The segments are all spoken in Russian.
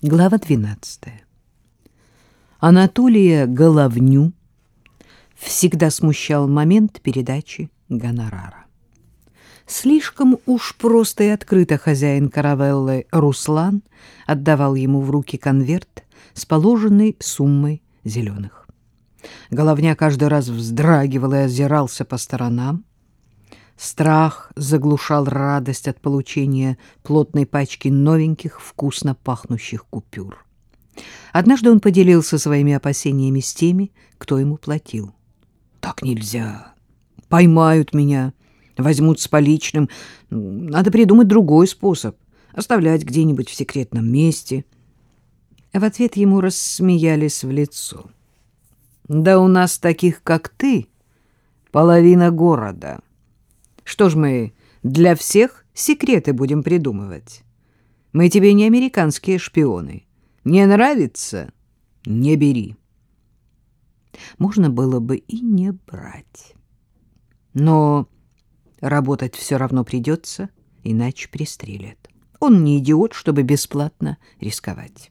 Глава 12. Анатолия Головню всегда смущал момент передачи гонорара. Слишком уж просто и открыто хозяин каравеллы Руслан отдавал ему в руки конверт с положенной суммой зеленых. Головня каждый раз вздрагивал и озирался по сторонам. Страх заглушал радость от получения плотной пачки новеньких, вкусно пахнущих купюр. Однажды он поделился своими опасениями с теми, кто ему платил. «Так нельзя. Поймают меня, возьмут с поличным. Надо придумать другой способ. Оставлять где-нибудь в секретном месте». В ответ ему рассмеялись в лицо. «Да у нас таких, как ты, половина города». Что ж мы для всех секреты будем придумывать? Мы тебе не американские шпионы. Не нравится — не бери. Можно было бы и не брать. Но работать все равно придется, иначе пристрелят. Он не идиот, чтобы бесплатно рисковать.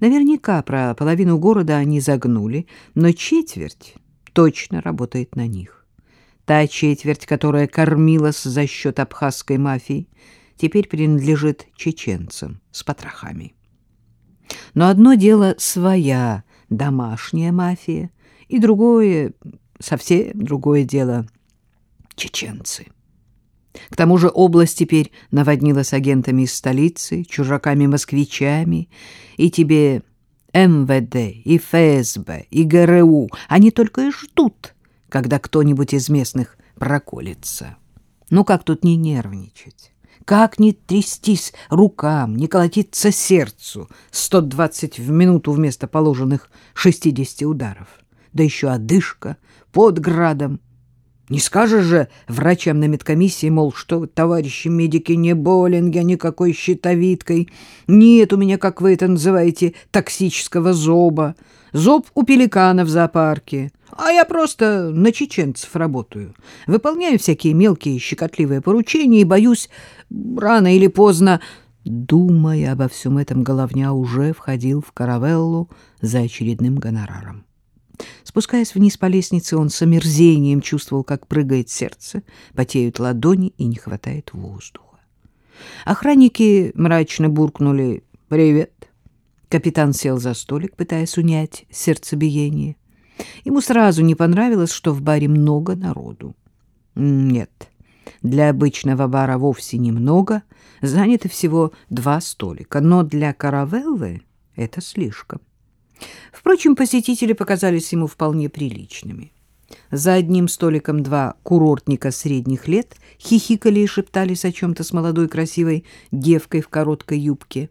Наверняка про половину города они загнули, но четверть точно работает на них. Та четверть, которая кормилась за счет абхазской мафии, теперь принадлежит чеченцам с потрохами. Но одно дело своя домашняя мафия, и другое, совсем другое дело — чеченцы. К тому же область теперь наводнилась агентами из столицы, чужаками-москвичами, и тебе МВД, и ФСБ, и ГРУ, они только и ждут — когда кто-нибудь из местных проколется. Ну как тут не нервничать? Как не трястись рукам, не колотиться сердцу 120 в минуту вместо положенных 60 ударов? Да еще одышка под градом. Не скажешь же врачам на медкомиссии, мол, что товарищи медики, не болен я никакой щитовидкой. Нет у меня, как вы это называете, токсического зоба. Зоб у пеликана в зоопарке. А я просто на чеченцев работаю. Выполняю всякие мелкие щекотливые поручения и боюсь, рано или поздно... Думая обо всем этом, Головня уже входил в каравеллу за очередным гонораром. Спускаясь вниз по лестнице, он с омерзением чувствовал, как прыгает сердце, потеют ладони и не хватает воздуха. Охранники мрачно буркнули «Привет». Капитан сел за столик, пытаясь унять сердцебиение. Ему сразу не понравилось, что в баре много народу. Нет, для обычного бара вовсе немного, заняты всего два столика, но для каравеллы это слишком. Впрочем, посетители показались ему вполне приличными. За одним столиком два курортника средних лет хихикали и шептались о чем-то с молодой красивой девкой в короткой юбке,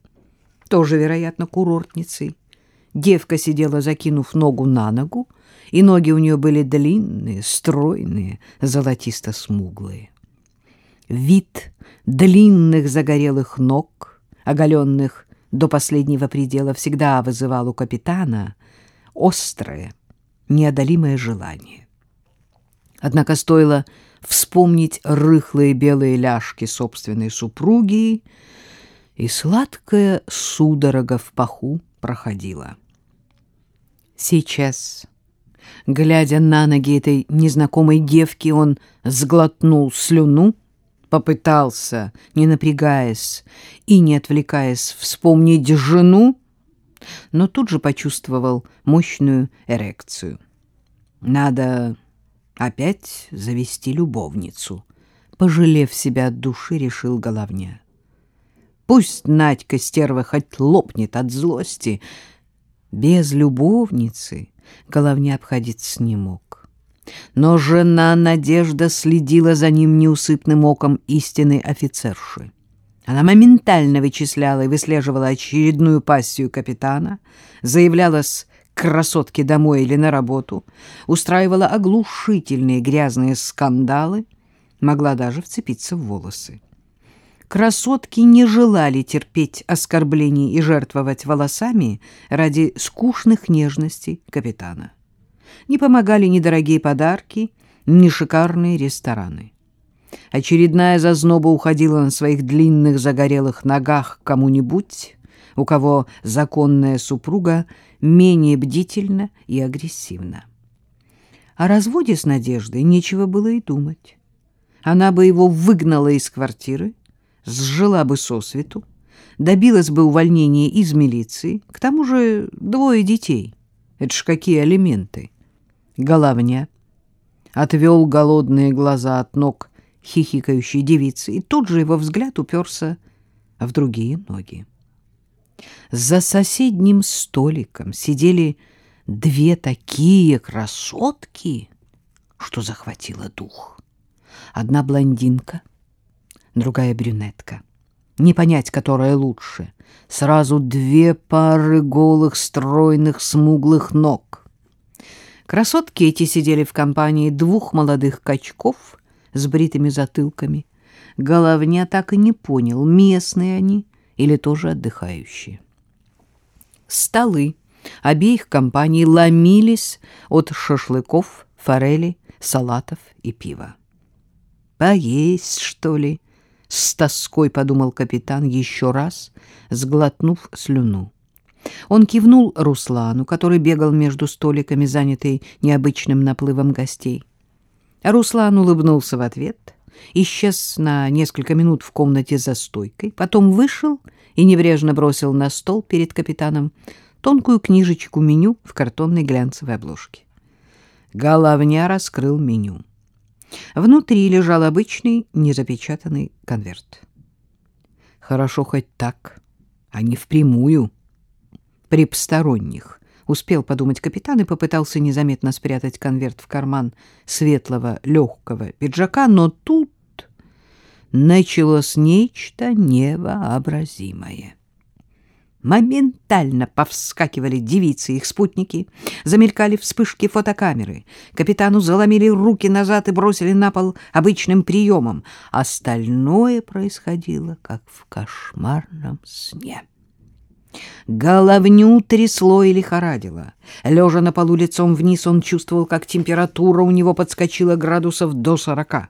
тоже, вероятно, курортницей. Девка сидела, закинув ногу на ногу, и ноги у нее были длинные, стройные, золотисто-смуглые. Вид длинных загорелых ног, оголенных до последнего предела, всегда вызывал у капитана острое, неодолимое желание. Однако стоило вспомнить рыхлые белые ляжки собственной супруги, и сладкая судорога в паху проходила. Сейчас, глядя на ноги этой незнакомой девки, он сглотнул слюну, попытался, не напрягаясь и не отвлекаясь, вспомнить жену, но тут же почувствовал мощную эрекцию. Надо опять завести любовницу. Пожалев себя от души, решил головня. Пусть Надька стерва хоть лопнет от злости — без любовницы Головня обходиться не мог. Но жена Надежда следила за ним неусыпным оком истинной офицерши. Она моментально вычисляла и выслеживала очередную пассию капитана, заявлялась к красотке домой или на работу, устраивала оглушительные грязные скандалы, могла даже вцепиться в волосы. Красотки не желали терпеть оскорблений и жертвовать волосами ради скучных нежностей капитана. Не помогали ни дорогие подарки, ни шикарные рестораны. Очередная зазноба уходила на своих длинных загорелых ногах кому-нибудь, у кого законная супруга менее бдительна и агрессивна. О разводе с Надеждой нечего было и думать. Она бы его выгнала из квартиры, сжила бы сосвету, добилась бы увольнения из милиции. К тому же двое детей. Это ж какие алименты. Головня отвел голодные глаза от ног хихикающей девицы, и тут же его взгляд уперся в другие ноги. За соседним столиком сидели две такие красотки, что захватило дух. Одна блондинка, другая брюнетка. Не понять, которая лучше. Сразу две пары голых, стройных, смуглых ног. Красотки эти сидели в компании двух молодых качков с бритыми затылками. Головня так и не понял, местные они или тоже отдыхающие. Столы обеих компаний ломились от шашлыков, форели, салатов и пива. «Поесть, что ли?» — с тоской подумал капитан еще раз, сглотнув слюну. Он кивнул Руслану, который бегал между столиками, занятый необычным наплывом гостей. Руслан улыбнулся в ответ, исчез на несколько минут в комнате за стойкой, потом вышел и небрежно бросил на стол перед капитаном тонкую книжечку меню в картонной глянцевой обложке. Головня раскрыл меню. Внутри лежал обычный незапечатанный конверт. Хорошо хоть так, а не впрямую, при посторонних, успел подумать капитан и попытался незаметно спрятать конверт в карман светлого легкого пиджака, но тут началось нечто невообразимое. Моментально повскакивали девицы и их спутники, замелькали вспышки фотокамеры. Капитану заломили руки назад и бросили на пол обычным приемом. Остальное происходило, как в кошмарном сне. Головню трясло и лихорадило. Лежа на полу лицом вниз, он чувствовал, как температура у него подскочила градусов до сорока.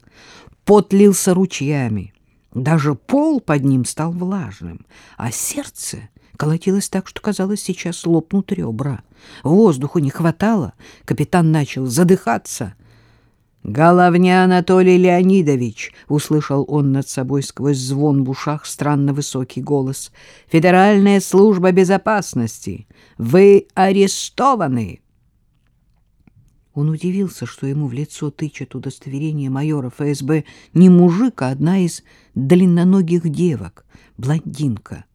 Пот лился ручьями. Даже пол под ним стал влажным, а сердце колотилось так, что, казалось, сейчас лопнут ребра. Воздуху не хватало, капитан начал задыхаться. «Головня Анатолий Леонидович!» — услышал он над собой сквозь звон в ушах странно высокий голос. «Федеральная служба безопасности! Вы арестованы!» Он удивился, что ему в лицо тычет удостоверение майора ФСБ не мужик, а одна из длинноногих девок, блондинка.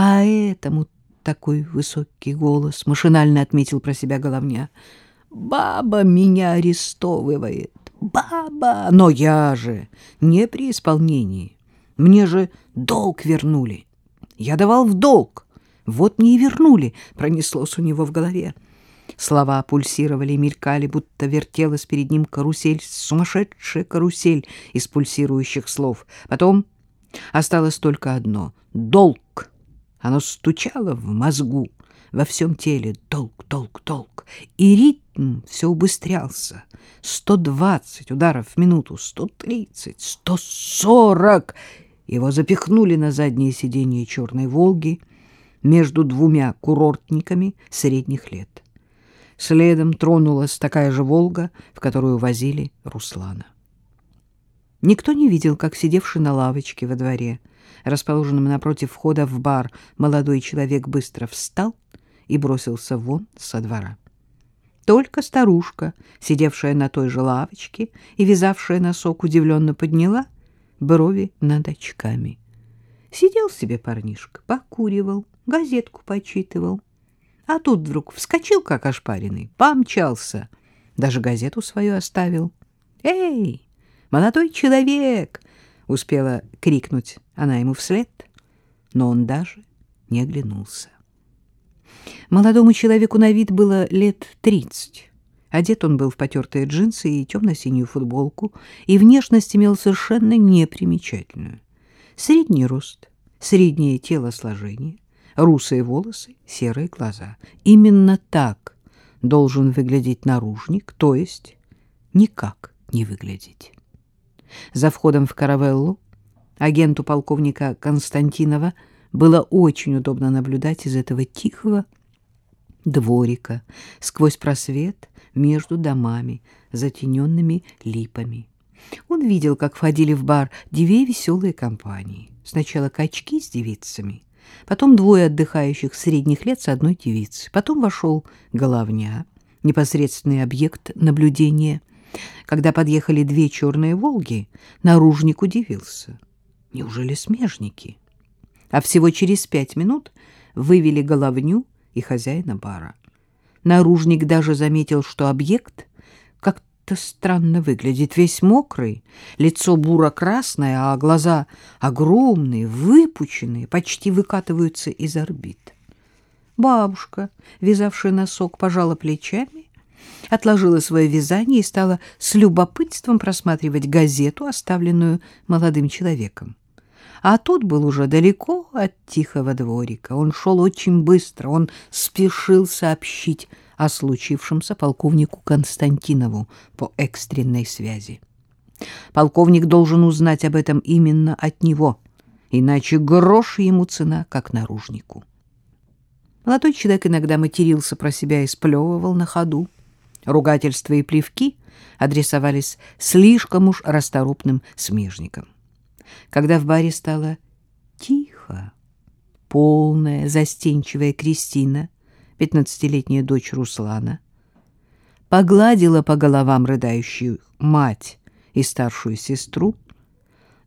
Поэтому такой высокий голос, машинально отметил про себя головня. Баба меня арестовывает. Баба! Но я же не при исполнении. Мне же долг вернули. Я давал в долг. Вот мне и вернули, пронеслось у него в голове. Слова пульсировали и мелькали, будто вертелась перед ним карусель, сумасшедшая карусель из пульсирующих слов. Потом осталось только одно — долг. Оно стучало в мозгу, во всем теле. Долг, долг, долг. И ритм все убыстрялся. Сто двадцать ударов в минуту, сто тридцать, сто сорок. Его запихнули на заднее сиденье черной «Волги» между двумя курортниками средних лет. Следом тронулась такая же «Волга», в которую возили Руслана. Никто не видел, как сидевший на лавочке во дворе, расположенном напротив входа в бар, молодой человек быстро встал и бросился вон со двора. Только старушка, сидевшая на той же лавочке и вязавшая носок, удивленно подняла брови над очками. Сидел себе парнишка, покуривал, газетку почитывал а тут вдруг вскочил, как ошпаренный, помчался, даже газету свою оставил. «Эй, молодой человек!» — успела крикнуть она ему вслед, но он даже не оглянулся. Молодому человеку на вид было лет тридцать. Одет он был в потертые джинсы и темно-синюю футболку, и внешность имел совершенно непримечательную. Средний рост, среднее телосложение — русые волосы, серые глаза. Именно так должен выглядеть наружник, то есть никак не выглядеть. За входом в каравеллу агенту полковника Константинова было очень удобно наблюдать из этого тихого дворика сквозь просвет между домами, затененными липами. Он видел, как входили в бар две веселые компании. Сначала качки с девицами, потом двое отдыхающих средних лет с одной девицей. Потом вошел головня, непосредственный объект наблюдения. Когда подъехали две черные «Волги», наружник удивился. Неужели смежники? А всего через пять минут вывели головню и хозяина бара. Наружник даже заметил, что объект как-то странно выглядит, весь мокрый, лицо буро-красное, а глаза огромные, выпученные, почти выкатываются из орбит. Бабушка, вязавшая носок, пожала плечами, отложила свое вязание и стала с любопытством просматривать газету, оставленную молодым человеком. А тот был уже далеко от тихого дворика. Он шел очень быстро, он спешил сообщить о случившемся полковнику Константинову по экстренной связи. Полковник должен узнать об этом именно от него, иначе грош ему цена, как наружнику. Молодой человек иногда матерился про себя и сплевывал на ходу. Ругательства и плевки адресовались слишком уж расторопным смежникам когда в баре стало тихо. Полная, застенчивая Кристина, пятнадцатилетняя дочь Руслана, погладила по головам рыдающую мать и старшую сестру,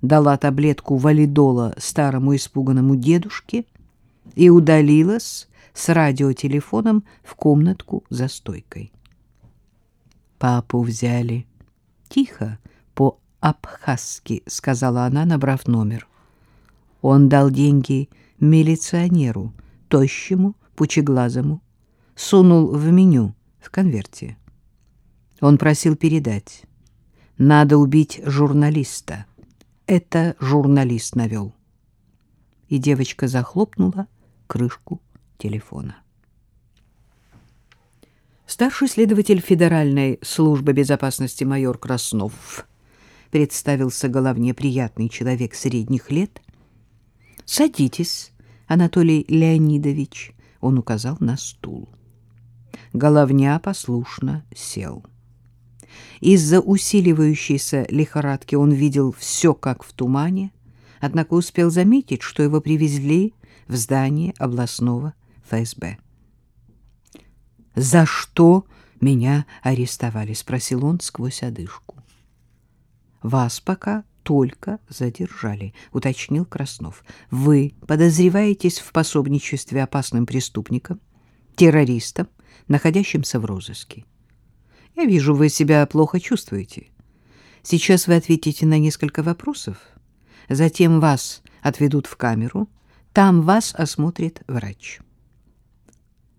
дала таблетку валидола старому испуганному дедушке и удалилась с радиотелефоном в комнатку за стойкой. Папу взяли. Тихо, по-абхазски, — сказала она, набрав номер. Он дал деньги милиционеру, тощему, пучеглазому, сунул в меню в конверте. Он просил передать. Надо убить журналиста. Это журналист навел. И девочка захлопнула крышку телефона. Старший следователь Федеральной службы безопасности майор Краснов представился головне приятный человек средних лет. «Садитесь, Анатолий Леонидович», — он указал на стул. Головня послушно сел. Из-за усиливающейся лихорадки он видел все как в тумане, однако успел заметить, что его привезли в здание областного ФСБ. «За что меня арестовали?» — спросил он сквозь одышку. Вас пока только задержали, уточнил Краснов. Вы подозреваетесь в пособничестве опасным преступникам, террористам, находящимся в розыске. Я вижу, вы себя плохо чувствуете. Сейчас вы ответите на несколько вопросов, затем вас отведут в камеру, там вас осмотрит врач.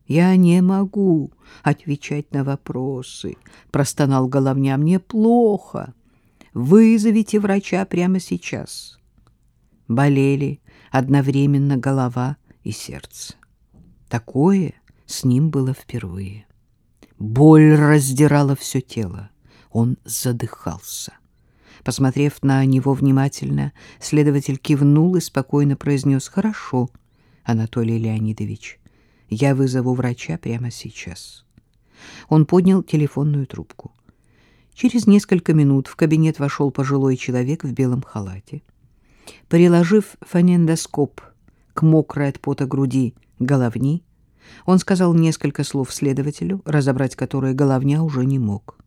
Я не могу отвечать на вопросы, простонал головня. Мне плохо. Вызовите врача прямо сейчас. Болели одновременно голова и сердце. Такое с ним было впервые. Боль раздирала все тело. Он задыхался. Посмотрев на него внимательно, следователь кивнул и спокойно произнес «Хорошо, Анатолий Леонидович, я вызову врача прямо сейчас». Он поднял телефонную трубку. Через несколько минут в кабинет вошел пожилой человек в белом халате. Приложив фонендоскоп к мокрой от пота груди головни, он сказал несколько слов следователю, разобрать которые головня уже не мог.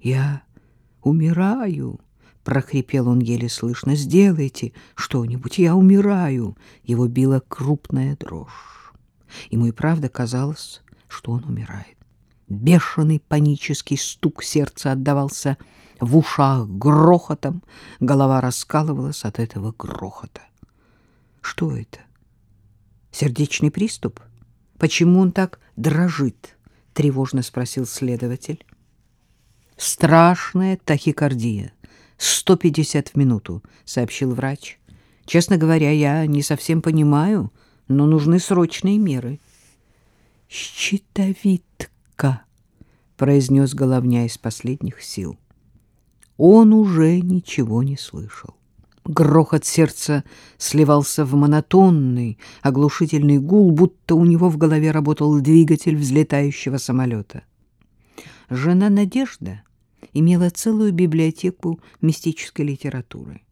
«Я умираю!» — прохрипел он еле слышно. «Сделайте что-нибудь, я умираю!» Его била крупная дрожь. Ему и правда казалось, что он умирает. Бешеный панический стук сердца отдавался в ушах грохотом, голова раскалывалась от этого грохота. Что это? Сердечный приступ? Почему он так дрожит? тревожно спросил следователь. Страшная тахикардия. 150 в минуту, сообщил врач. Честно говоря, я не совсем понимаю, но нужны срочные меры. Щитовидка Ка, произнес головня из последних сил. Он уже ничего не слышал. Грохот сердца сливался в монотонный, оглушительный гул, будто у него в голове работал двигатель взлетающего самолета. Жена Надежда имела целую библиотеку мистической литературы.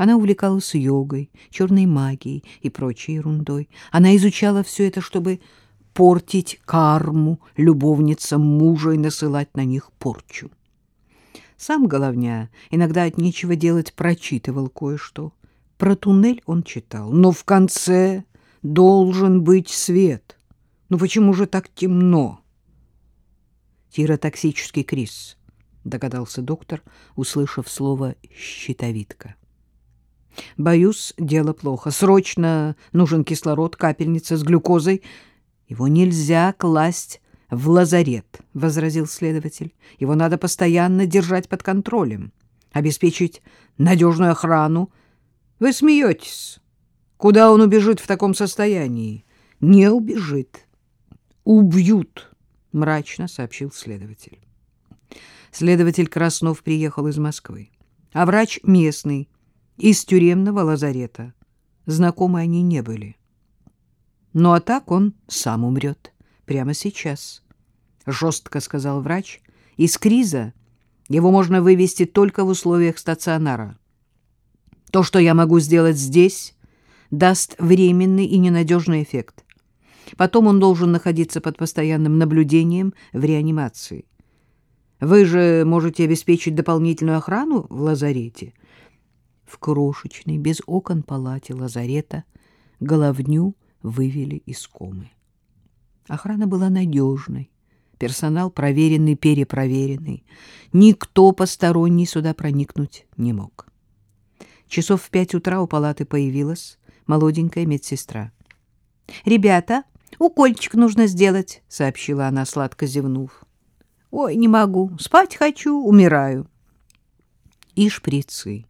Она увлекалась йогой, черной магией и прочей ерундой. Она изучала все это, чтобы портить карму любовницам мужа и насылать на них порчу. Сам Головня иногда от нечего делать прочитывал кое-что. Про туннель он читал, но в конце должен быть свет. Ну почему же так темно? Тиротоксический криз, догадался доктор, услышав слово «щитовидка». Боюсь, дело плохо. Срочно нужен кислород, капельница с глюкозой. Его нельзя класть в лазарет, — возразил следователь. Его надо постоянно держать под контролем, обеспечить надежную охрану. Вы смеетесь. Куда он убежит в таком состоянии? Не убежит. Убьют, — мрачно сообщил следователь. Следователь Краснов приехал из Москвы, а врач местный, из тюремного лазарета. Знакомы они не были. Ну а так он сам умрет прямо сейчас, — жестко сказал врач. Из криза его можно вывести только в условиях стационара. То, что я могу сделать здесь, даст временный и ненадежный эффект. Потом он должен находиться под постоянным наблюдением в реанимации. Вы же можете обеспечить дополнительную охрану в лазарете. В крошечной, без окон палате лазарета головню вывели из комы. Охрана была надежной, персонал проверенный, перепроверенный. Никто посторонний сюда проникнуть не мог. Часов в пять утра у палаты появилась молоденькая медсестра. — Ребята, укольчик нужно сделать, — сообщила она, сладко зевнув. — Ой, не могу, спать хочу, умираю. И шприцы,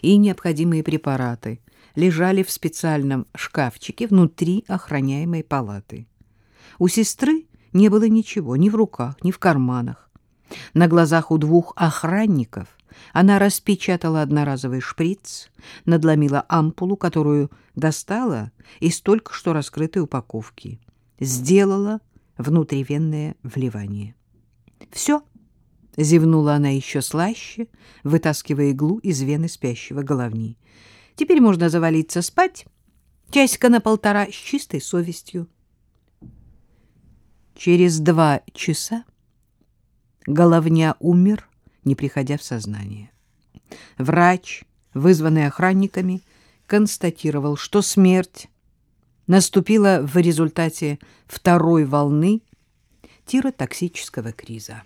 и необходимые препараты лежали в специальном шкафчике внутри охраняемой палаты. У сестры не было ничего ни в руках, ни в карманах. На глазах у двух охранников она распечатала одноразовый шприц, надломила ампулу, которую достала из только что раскрытой упаковки, сделала внутривенное вливание. «Все», — зевнула она еще слаще, вытаскивая иглу из вены спящего головни. «Теперь можно завалиться спать, часика на полтора с чистой совестью». Через два часа головня умер, не приходя в сознание. Врач, вызванный охранниками, констатировал, что смерть наступила в результате второй волны тиротоксического криза.